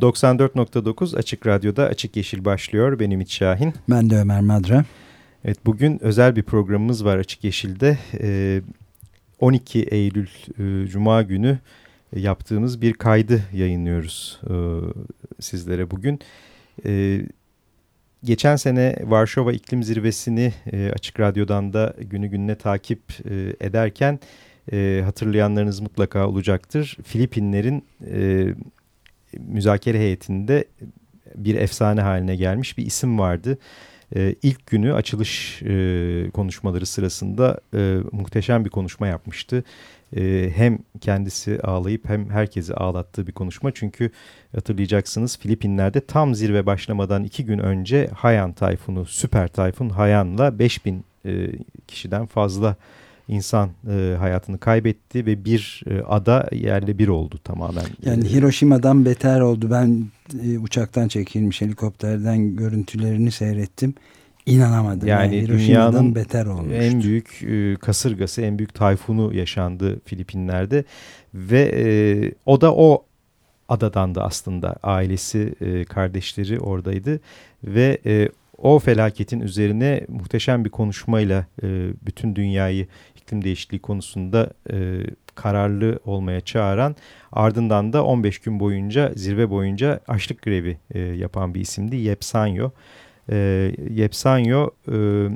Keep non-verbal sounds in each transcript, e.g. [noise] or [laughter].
94.9 Açık Radyo'da Açık Yeşil başlıyor. Benim İç Şahin. Ben de Ömer Madra. Evet bugün özel bir programımız var Açık Yeşil'de. 12 ee, Eylül e, Cuma günü yaptığımız bir kaydı yayınlıyoruz e, sizlere bugün. Geçen sene Varşova İklim Zirvesi'ni e, Açık Radyo'dan da günü gününe takip ederken hatırlayanlarınız mutlaka olacaktır. Filipinlerin müzakere heyetinde bir efsane haline gelmiş bir isim vardı. Ee, ilk günü açılış e, konuşmaları sırasında e, muhteşem bir konuşma yapmıştı. E, hem kendisi ağlayıp hem herkesi ağlattığı bir konuşma. Çünkü hatırlayacaksınız Filipinler'de tam zirve başlamadan iki gün önce Haiyan tayfunu, süper tayfun Haiyan'la 5000 e, kişiden fazla insan e, hayatını kaybetti ve bir e, ada yerle bir oldu tamamen. Yani Hiroşima'dan beter oldu. Ben e, uçaktan çekilmiş helikopterden görüntülerini seyrettim. İnanamadım. Yani, yani dünyanın beter olmuştu. en büyük e, kasırgası, en büyük tayfunu yaşandı Filipinler'de ve e, o da o adadandı aslında. Ailesi, e, kardeşleri oradaydı ve e, o felaketin üzerine muhteşem bir konuşmayla e, bütün dünyayı iklim değişikliği konusunda e, kararlı olmaya çağıran ardından da 15 gün boyunca zirve boyunca açlık grevi e, yapan bir isimdi Yepsanyo. E, Yepsanyo e,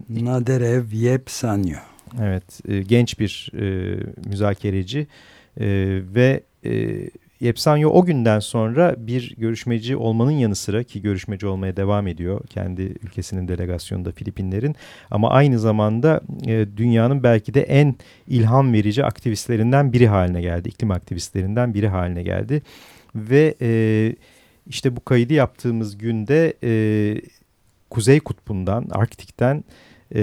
Naderev Yepsanyo. Evet e, genç bir e, müzakereci e, ve e, Yepsanyo o günden sonra bir görüşmeci olmanın yanı sıra ki görüşmeci olmaya devam ediyor kendi ülkesinin delegasyonunda Filipinlerin ama aynı zamanda e, dünyanın belki de en ilham verici aktivistlerinden biri haline geldi. iklim aktivistlerinden biri haline geldi ve e, işte bu kaydı yaptığımız günde e, Kuzey Kutbu'ndan, Arktik'ten e,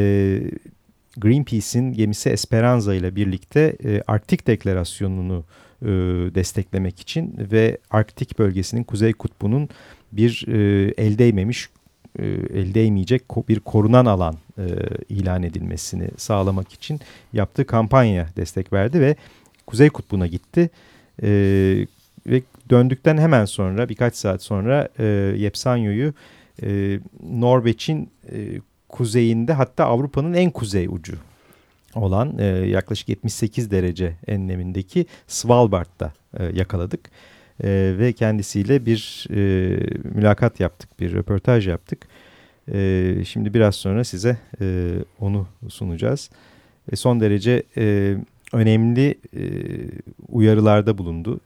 Greenpeace'in gemisi Esperanza ile birlikte e, Arktik Deklarasyonu'nu e, desteklemek için ve Arktik bölgesinin Kuzey Kutbu'nun bir e, el değmemiş, e, el değmeyecek bir korunan alan e, ilan edilmesini sağlamak için yaptığı kampanya destek verdi ve Kuzey Kutbu'na gitti. Ve döndükten hemen sonra birkaç saat sonra e, Yepsanyo'yu Norveç'in kuzeyinde hatta Avrupa'nın en kuzey ucu olan e, yaklaşık 78 derece enlemindeki Svalbard'da e, yakaladık. E, ve kendisiyle bir e, mülakat yaptık, bir röportaj yaptık. E, şimdi biraz sonra size e, onu sunacağız. E, son derece e, önemli e, uyarılarda bulundu,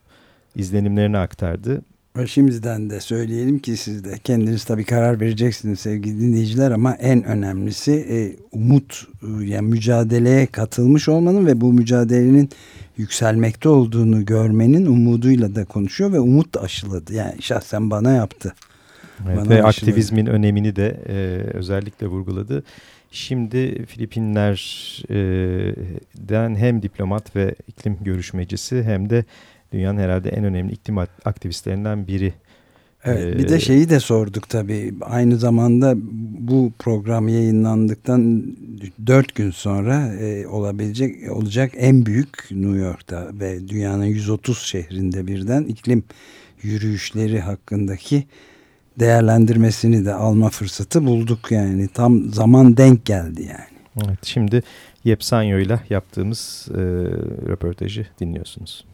izlenimlerini aktardı. Şimdiden de söyleyelim ki siz de kendiniz tabii karar vereceksiniz sevgili dinleyiciler ama en önemlisi e, umut e, yani mücadeleye katılmış olmanın ve bu mücadelenin yükselmekte olduğunu görmenin umuduyla da konuşuyor ve umut da aşıladı. Yani şahsen bana yaptı. Evet, bana ve aşıladı. aktivizmin önemini de e, özellikle vurguladı. Şimdi Filipinler'den hem diplomat ve iklim görüşmecisi hem de dünyanın herhalde en önemli iklim aktivistlerinden biri. Evet, bir de ee, şeyi de sorduk tabii. Aynı zamanda bu program yayınlandıktan dört gün sonra e, olabilecek olacak en büyük New York'ta ve dünyanın 130 şehrinde birden iklim yürüyüşleri hakkındaki değerlendirmesini de alma fırsatı bulduk yani tam zaman denk geldi yani. Evet, şimdi Yepsanyo ile yaptığımız e, röportajı dinliyorsunuz.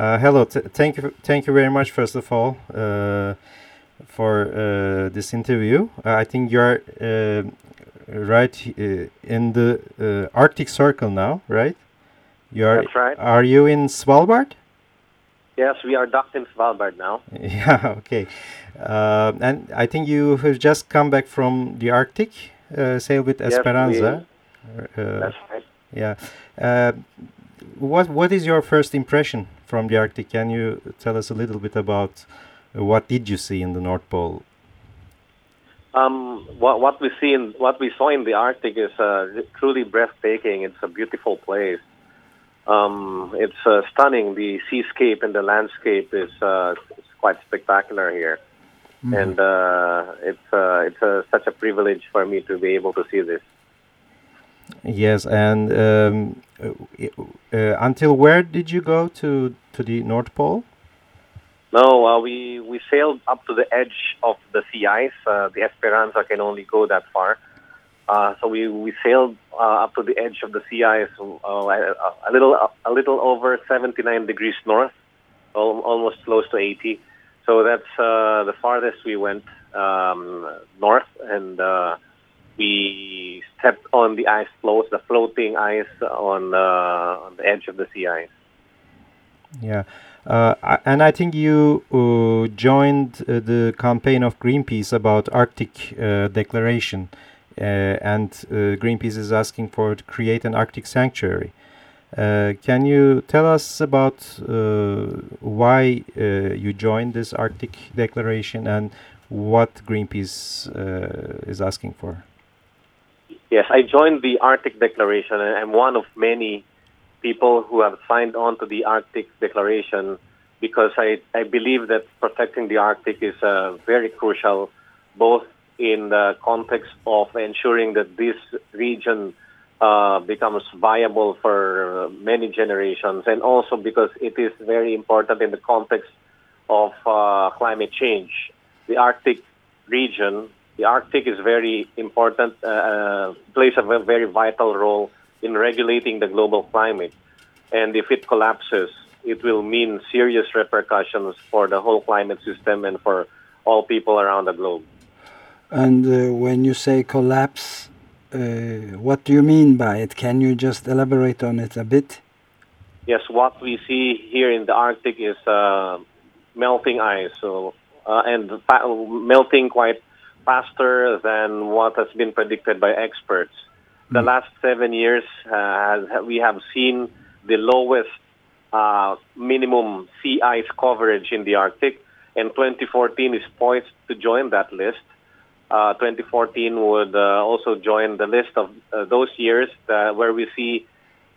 Uh, hello, thank you, thank you very much. First of all, uh, for uh, this interview. Uh, I think you are uh, right uh, in the Arctic Circle now, right? You are. That's right. Are you in Svalbard? Yes, we are docked in Svalbard now. [laughs] Yeah. Okay. and I think you have just come back from the Arctic, sail with Esperanza. Yes, we, that's right. Yeah. what What is your first impression from the Arctic. Can you tell us a little bit about uh, what did you see in the North Pole? Um, what, what we see in what we saw in the Arctic is uh, truly breathtaking. It's a beautiful place. Um, it's uh, stunning. The seascape and the landscape is uh, quite spectacular here, mm. and uh, it's uh, it's such a privilege for me to be able to see this. Yes, and um, uh, uh, until where did you go to to the North Pole? No, uh, we we sailed up to the edge of the sea ice. Uh, the Esperanza can only go that far. Uh, so we, we sailed uh, up to the edge of the sea ice, a little a little over 79 degrees north, almost close to 80. So that's the farthest we went um, north, and we stepped on the ice floes, the floating ice on, uh, on the edge of the sea ice. Yeah. Uh, and I think you uh, joined uh, the campaign of Greenpeace about Arctic Declaration. Uh, and uh, Greenpeace is asking for to create an Arctic sanctuary. Uh, can you tell us about why you joined this Arctic Declaration and what Greenpeace is asking for? Yes, I joined the Arctic Declaration, and I'm one of many people who have signed on to the Arctic Declaration because I, I believe that protecting the Arctic is uh, very crucial, both in the context of ensuring that this region uh, becomes viable for many generations, and also because it is very important in the context of uh, climate change. The Arctic region, the Arctic is very important, uh, uh plays a very vital role in regulating the global climate. And if it collapses, it will mean serious repercussions for the whole climate system and for all people around the globe. And uh, when you say collapse, uh, what do you mean by it? Can you just elaborate on it a bit? Yes, what we see here in the Arctic is uh, melting ice, so uh, and melting quite faster than what has been predicted by experts. The hmm. last seven years, uh, has, we have seen the lowest uh, minimum sea ice coverage in the Arctic, and 2014 is poised to join that list uh, 2014 would uh, also join the list of uh, those years where we see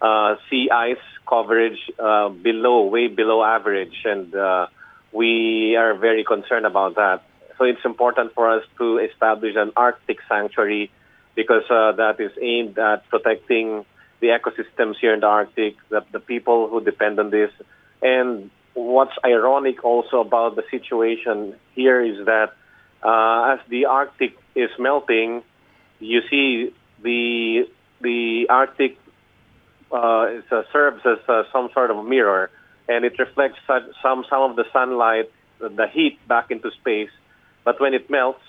uh, sea ice coverage uh, below, way below average, and uh, we are very concerned about that. So it's important for us to establish an Arctic sanctuary because that is aimed at protecting the ecosystems here in the Arctic, the, the people who depend on this. And what's ironic also about the situation here is that uh, as the Arctic is melting, you see the the Arctic uh, uh, serves as uh, some sort of mirror, and it reflects some some of the sunlight, the heat back into space. But when it melts,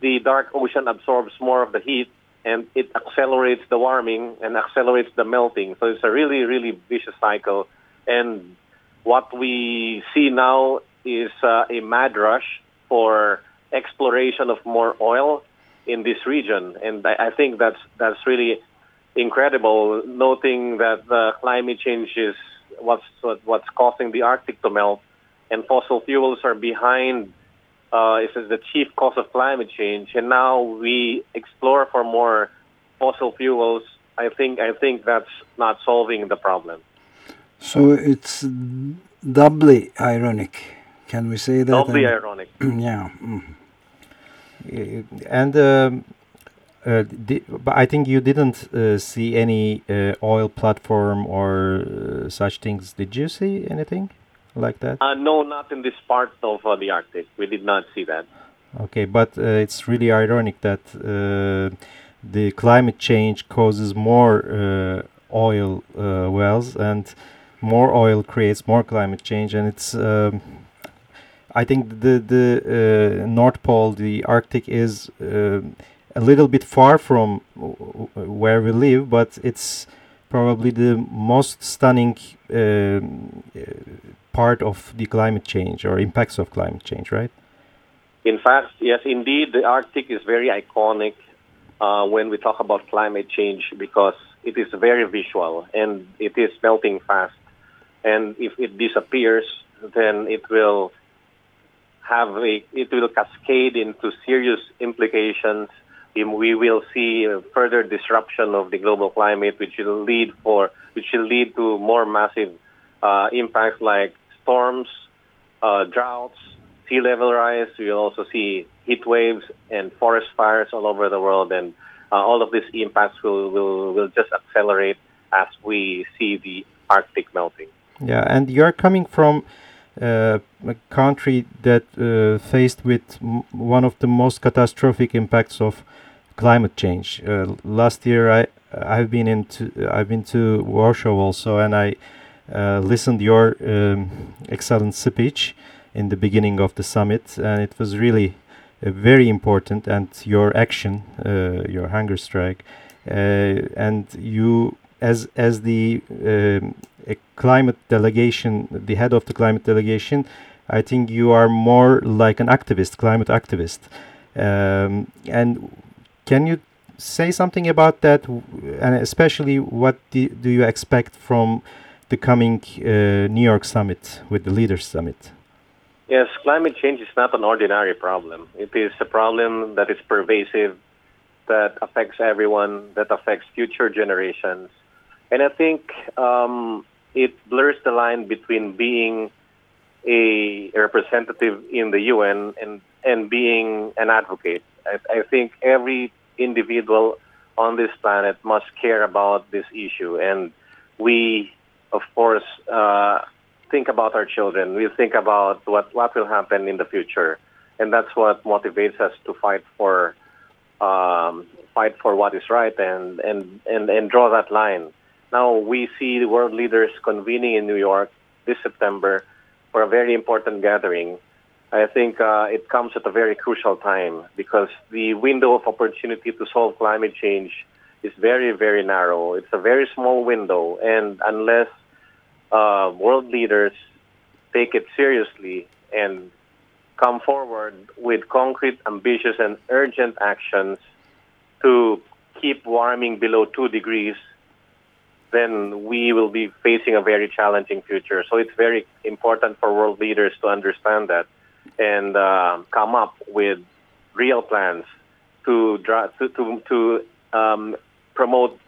the dark ocean absorbs more of the heat, and it accelerates the warming and accelerates the melting. So it's a really really vicious cycle. And what we see now is uh, a mad rush for exploration of more oil in this region, and I, I think that's that's really incredible. Noting that the climate change is what's what's causing the Arctic to melt, and fossil fuels are behind. Uh, is the chief cause of climate change, and now we explore for more fossil fuels. I think I think that's not solving the problem. So it's doubly ironic. Can we say that? Doubly ironic. [clears throat] yeah. Mm. And um, uh, but I think you didn't uh, see any uh, oil platform or uh, such things. Did you see anything like that? Uh, no, not in this part of the Arctic. We did not see that. Okay, but it's really ironic that the climate change causes more oil wells, and more oil creates more climate change, and it's. Um, I think the the uh, North Pole, the Arctic, is uh, a little bit far from where we live, but it's probably the most stunning uh, part of the climate change or impacts of climate change, right? In fact, yes, indeed, the Arctic is very iconic uh, when we talk about climate change because it is very visual and it is melting fast. And if it disappears, then it will have a, it will cascade into serious implications. We will see further disruption of the global climate, which will lead for which will lead to more massive uh, impacts like storms, uh, droughts, sea level rise. We will also see heat waves and forest fires all over the world, and uh, all of these impacts will, will will just accelerate as we see the Arctic melting. Yeah, and you're coming from uh, a country that uh, faced with one of the most catastrophic impacts of climate change. Uh, last year, I I've been into I've been to Warsaw also, and I uh, listened your um, excellent speech in the beginning of the summit, and it was really uh, very important. And your action, uh, your hunger strike, and you as as the um, climate delegation, the head of the climate delegation, I think you are more like an activist, climate activist. Um, and can you say something about that, and especially what do, do you expect from the coming uh, New York summit with the Leaders Summit? Yes, climate change is not an ordinary problem. It is a problem that is pervasive, that affects everyone, that affects future generations. And I think um, it blurs the line between being a representative in the UN and, and being an advocate. I, I think every individual on this planet must care about this issue. And we, of course, uh, think about our children. We think about what, what will happen in the future. And that's what motivates us to fight for um, fight for what is right and, and, and, and draw that line. Now we see the world leaders convening in New York this September for a very important gathering I think uh, it comes at a very crucial time because the window of opportunity to solve climate change is very, very narrow. It's a very small window, and unless uh, world leaders take it seriously and come forward with concrete, ambitious, and urgent actions to keep warming below two degrees, then we will be facing a very challenging future. So it's very important for world leaders to understand that and uh, come up with real plans to to to, to um, promote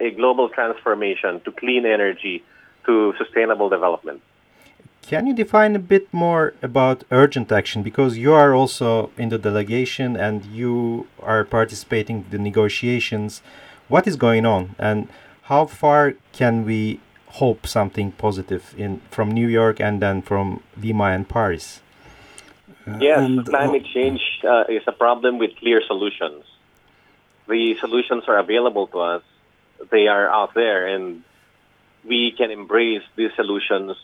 a global transformation to clean energy to sustainable development. Can you define a bit more about urgent action because you are also in the delegation and you are participating in the negotiations. What is going on and how far can we hope something positive in from New York and then from Lima and Paris? Uh, yes, and, climate change uh, is a problem with clear solutions. The solutions are available to us. They are out there, and we can embrace these solutions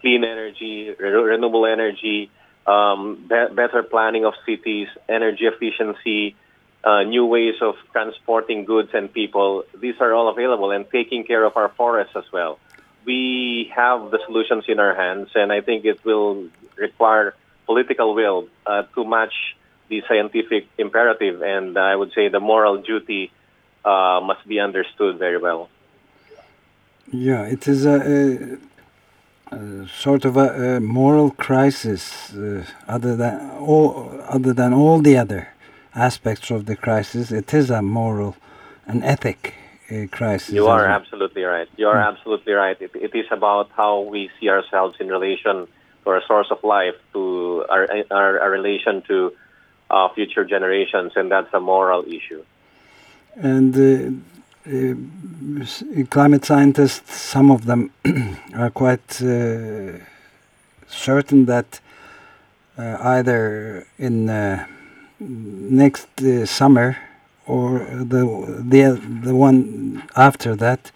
clean energy, re- renewable energy, um, be- better planning of cities, energy efficiency, uh, new ways of transporting goods and people. These are all available, and taking care of our forests as well. We have the solutions in our hands, and I think it will require political will uh, to match the scientific imperative, and I would say the moral duty uh, must be understood very well. Yeah, it is a, a, a sort of a, a moral crisis, uh, other than all other than all the other aspects of the crisis. It is a moral, an ethic uh, crisis. You are absolutely right. You are yeah. absolutely right. It, it is about how we see ourselves in relation to a source of life to our, our, our relation to uh, future generations, and that's a moral issue. And uh, uh, climate scientists, some of them [clears throat] are quite uh, certain that uh, either in uh, next summer or the the the one after that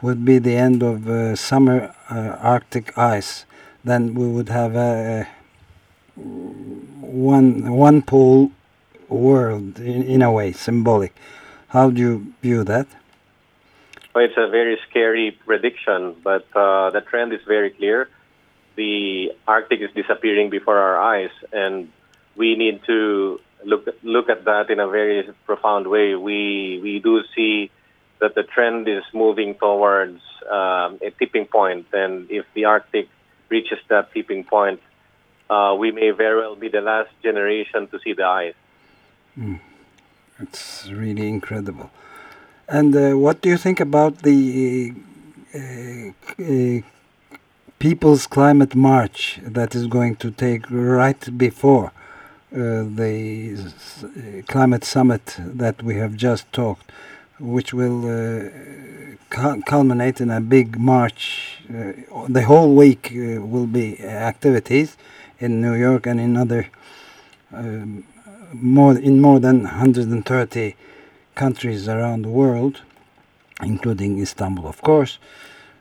would be the end of summer Arctic ice then we would have a, a one one pole world in, in a way symbolic. How do you view that? Well, it's a very scary prediction, but uh, the trend is very clear. The Arctic is disappearing before our eyes, and we need to look look at that in a very profound way. We we do see that the trend is moving towards um, a tipping point, and if the Arctic reaches that tipping point, uh, we may very well be the last generation to see the ice. Mm. It's really incredible. And uh, what do you think about the uh, uh People's Climate March that is going to take right before uh, the climate summit that we have just talked? which will uh, culminate in a big march. The whole week will be activities in New York and in other um, more in more than 130 countries around the world, including Istanbul, of course,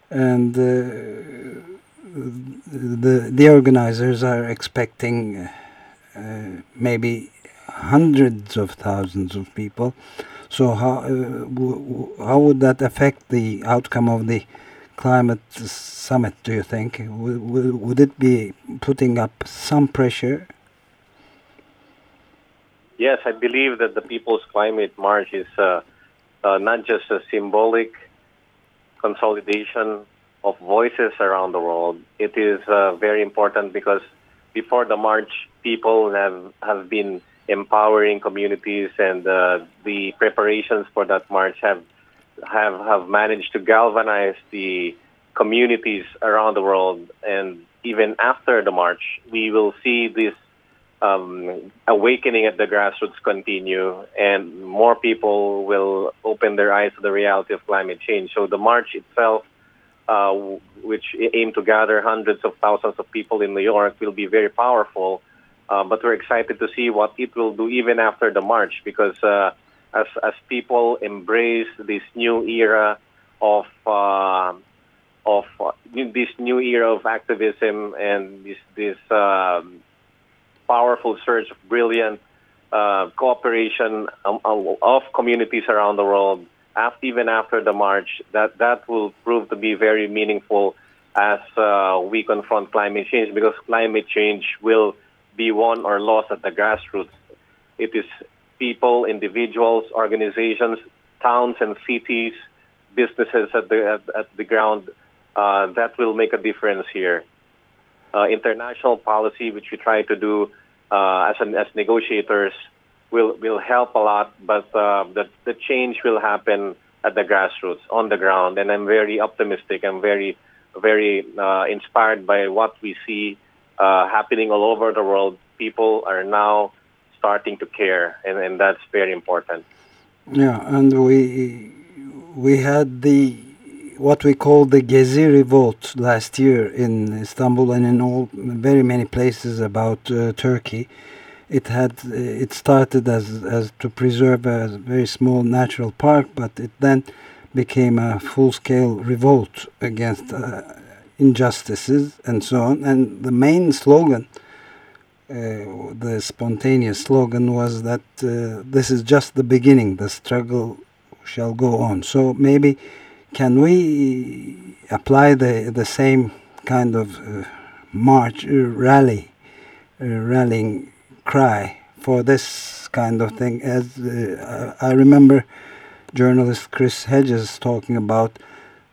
and uh, the the organizers are expecting uh, maybe hundreds of thousands of people so how uh, how would that affect the outcome of the climate summit? Do you think would, would it be putting up some pressure? Yes, I believe that the People's Climate March is uh, uh, not just a symbolic consolidation of voices around the world. It is uh, very important because before the march, people have have been empowering communities, and uh, the preparations for that march have have have managed to galvanize the communities around the world. And even after the march, we will see this um, awakening at the grassroots continue, and more people will open their eyes to the reality of climate change. So the march itself. Uh, which aim to gather hundreds of thousands of people in New York, will be very powerful uh, but we're excited to see what it will do even after the march because uh, as, as people embrace this new era of uh, of uh, this new era of activism and this this um, powerful surge of brilliant uh, cooperation um, of communities around the world, after, even after the march, that that will prove to be very meaningful as uh, we confront climate change because climate change will be won or lost at the grassroots. It is people, individuals, organizations, towns and cities, businesses at the at, at the ground uh, that will make a difference here. Uh, international policy, which we try to do uh, as an, as negotiators, will will help a lot, but uh, the the change will happen at the grassroots on the ground, and I'm very optimistic. I'm very very uh, inspired by what we see uh, happening all over the world. People are now starting to care, and, and that's very important. Yeah, and we we had the what we call the Gezi revolt last year in Istanbul and in all very many places about uh, Turkey. It had it started as as to preserve a very small natural park, but it then became a full scale revolt against uh, injustices and so on. And the main slogan, uh, the spontaneous slogan, was that uh, this is just the beginning. The struggle shall go on. So maybe can we apply the the same kind of uh, march uh, rally, uh, rallying cry for this kind of thing? As uh, I remember, journalist Chris Hedges talking about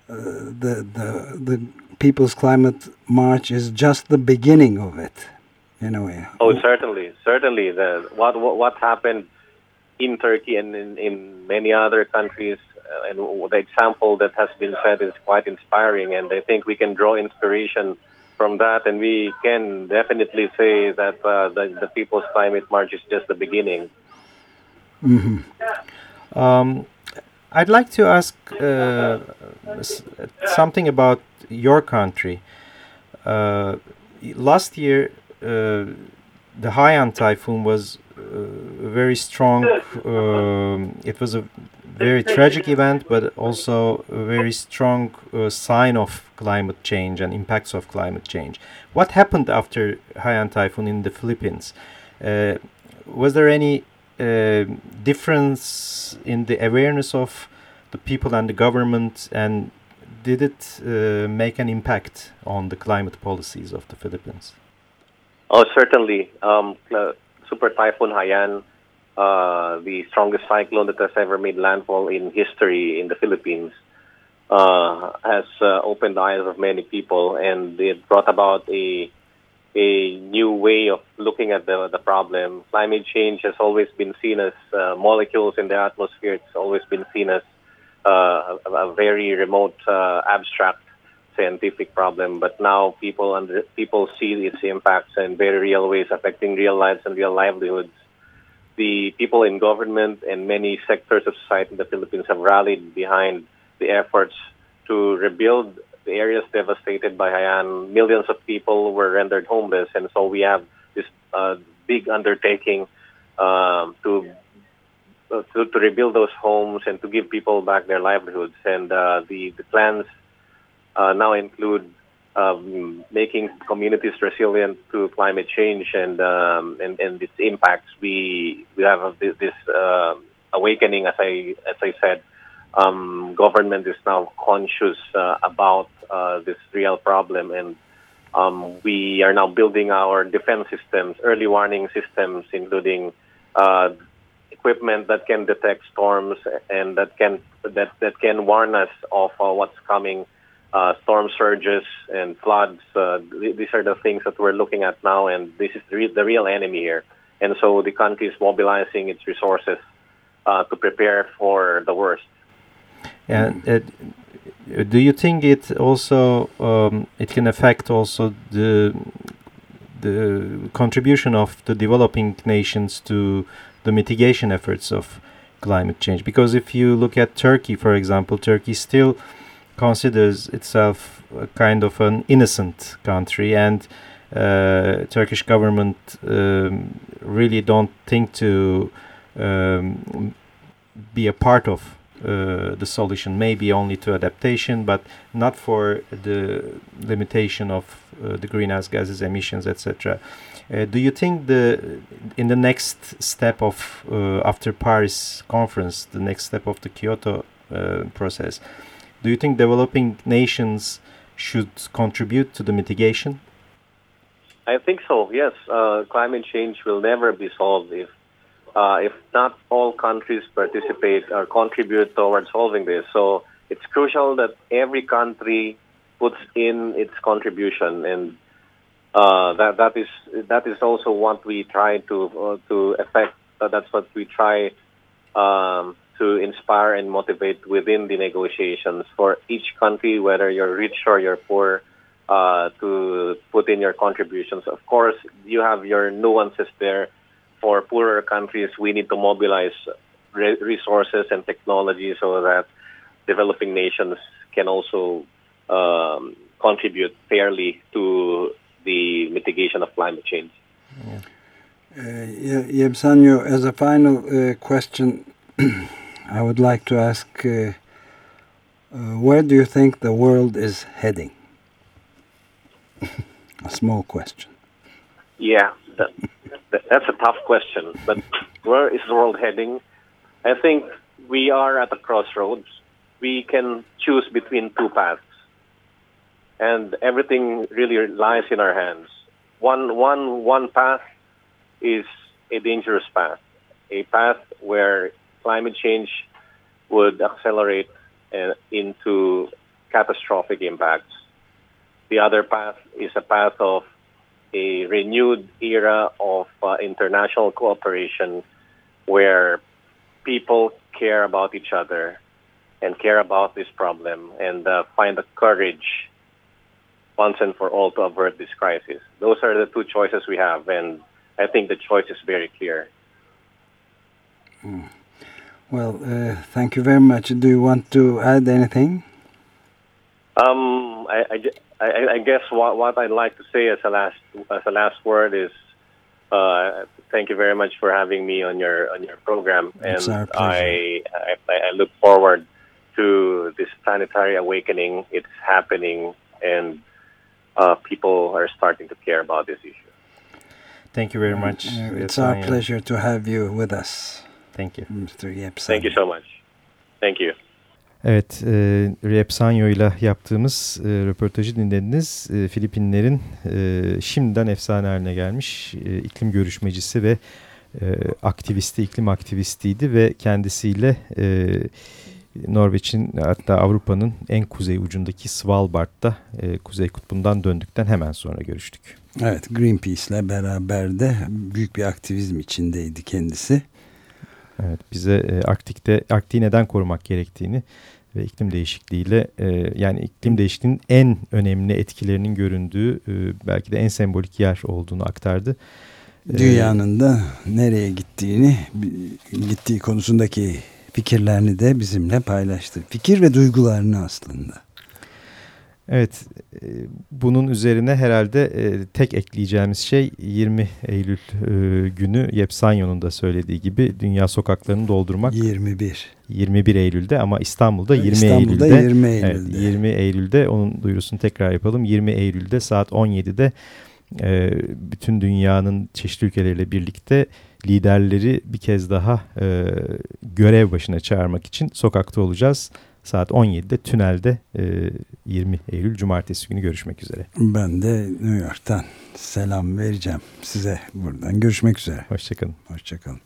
the the the People's Climate March is just the beginning of it, in a way. Oh, certainly, certainly. The what what, what happened in Turkey and in, in many other countries, uh, and the example that has been set is quite inspiring. And I think we can draw inspiration from that, and we can definitely say that uh, the, the People's Climate March is just the beginning. Mm-hmm. Um, I'd like to ask uh, something about your country. Uh, last year, uh, the Haiyan typhoon was uh, very strong. Um, it was a very tragic event, but also a very strong uh, sign of climate change and impacts of climate change. What happened after Haiyan typhoon in the Philippines? Uh, was there any uh, difference in the awareness of the people and the government and did it uh, make an impact on the climate policies of the Philippines? Oh, certainly. Um, uh, Super Typhoon Haiyan, uh, the strongest cyclone that has ever made landfall in history in the Philippines, uh, has uh, opened the eyes of many people, and it brought about a a new way of looking at the the problem. Climate change has always been seen as uh, molecules in the atmosphere. It's always been seen as uh, a, very remote, uh, abstract scientific problem. But now people under, people see its impacts in very real ways, affecting real lives and real livelihoods. The people in government and many sectors of society in the Philippines have rallied behind the efforts to rebuild the areas devastated by Haiyan. Millions of people were rendered homeless, and so we have this uh, big undertaking um, to, uh, to, to rebuild those homes and to give people back their livelihoods. And uh, the the plans uh, now include um, making communities resilient to climate change and um, and, and its impacts. We we have this, this uh, awakening, as I as I said. Um, government is now conscious uh, about uh, this real problem, and um, we are now building our defense systems, early warning systems, including uh, equipment that can detect storms and that can that that can warn us of uh, what's coming uh, storm surges and floods. Uh, th- these are the things that we're looking at now, and this is the, re- the real enemy here. And so the country is mobilizing its resources uh, to prepare for the worst. And uh, do you think it also um, it can affect also the the contribution of the developing nations to the mitigation efforts of climate change? Because if you look at Turkey, for example, Turkey still considers itself a kind of an innocent country and uh, Turkish government um, really don't think to um, be a part of uh, the solution, maybe only to adaptation, but not for the limitation of uh, the greenhouse gases emissions, etc. Uh, do you think the in the next step of uh, after Paris conference, the next step of the Kyoto uh, process, do you think developing nations should contribute to the mitigation? I think so. Yes, uh, climate change will never be solved if uh, if not all countries participate or contribute towards solving this. So it's crucial that every country puts in its contribution, and uh, that that is that is also what we try to uh, to effect. Uh, that's what we try um, to inspire and motivate within the negotiations for each country, whether you're rich or you're poor, uh, to put in your contributions. Of course, you have your nuances there. For poorer countries, we need to mobilize re- resources and technology so that developing nations can also um, contribute fairly to the mitigation of climate change. Yeah. Uh, as a final uh, question, [clears throat] I would like to ask uh, uh, where do you think the world is heading? [laughs] a small question. Yeah, that, that, that's a tough question. But where is the world heading? I think we are at a crossroads. We can choose between two paths, and everything really lies in our hands. One, one, one path is a dangerous path, a path where climate change would accelerate uh, into catastrophic impacts. The other path is a path of a renewed era of uh, international cooperation where people care about each other and care about this problem and uh, find the courage once and for all to avert this crisis. Those are the two choices we have, and I think the choice is very clear. Mm. Well, uh, thank you very much. Do you want to add anything? Um, I, I, I, guess what, what I'd like to say as a last as a last word is uh, thank you very much for having me on your on your program, it's and I, I, I look forward to this planetary awakening. It's happening, and uh, people are starting to care about this issue. Thank you very much. Uh, it's our pleasure to have you with us. Thank you. Mr. Yepsanyo. Thank you so much. Thank you. Evet, e, Repsanyo ile yaptığımız e, röportajı dinlediniz. E, Filipinlerin e, şimdiden efsane haline gelmiş e, iklim görüşmecisi ve e, aktivisti, iklim aktivistiydi ve kendisiyle e, Norveç'in hatta Avrupa'nın en kuzey ucundaki Svalbard'da e, Kuzey Kutbu'ndan döndükten hemen sonra görüştük. Evet, Greenpeace'le beraber de büyük bir aktivizm içindeydi kendisi. Evet, bize e, Arktik'te Arktik'i neden korumak gerektiğini ve iklim değişikliğiyle e, yani iklim değişikliğinin en önemli etkilerinin göründüğü e, belki de en sembolik yer olduğunu aktardı. Dünyanın da nereye gittiğini, gittiği konusundaki fikirlerini de bizimle paylaştı. Fikir ve duygularını aslında. Evet, e, bunun üzerine herhalde e, tek ekleyeceğimiz şey 20 Eylül e, günü Yepsanyo'nun da söylediği gibi dünya sokaklarını doldurmak. 21. 21 Eylül'de ama İstanbul'da 20 İstanbul'da Eylül'de. 20 Eylül'de. Evet, 20 Eylül'de onun duyurusunu tekrar yapalım. 20 Eylül'de saat 17'de bütün dünyanın çeşitli ülkeleriyle birlikte liderleri bir kez daha görev başına çağırmak için sokakta olacağız saat 17'de tünelde e, 20 Eylül Cumartesi günü görüşmek üzere. Ben de New York'tan selam vereceğim size buradan. Görüşmek üzere. Hoşçakalın. Hoşçakalın.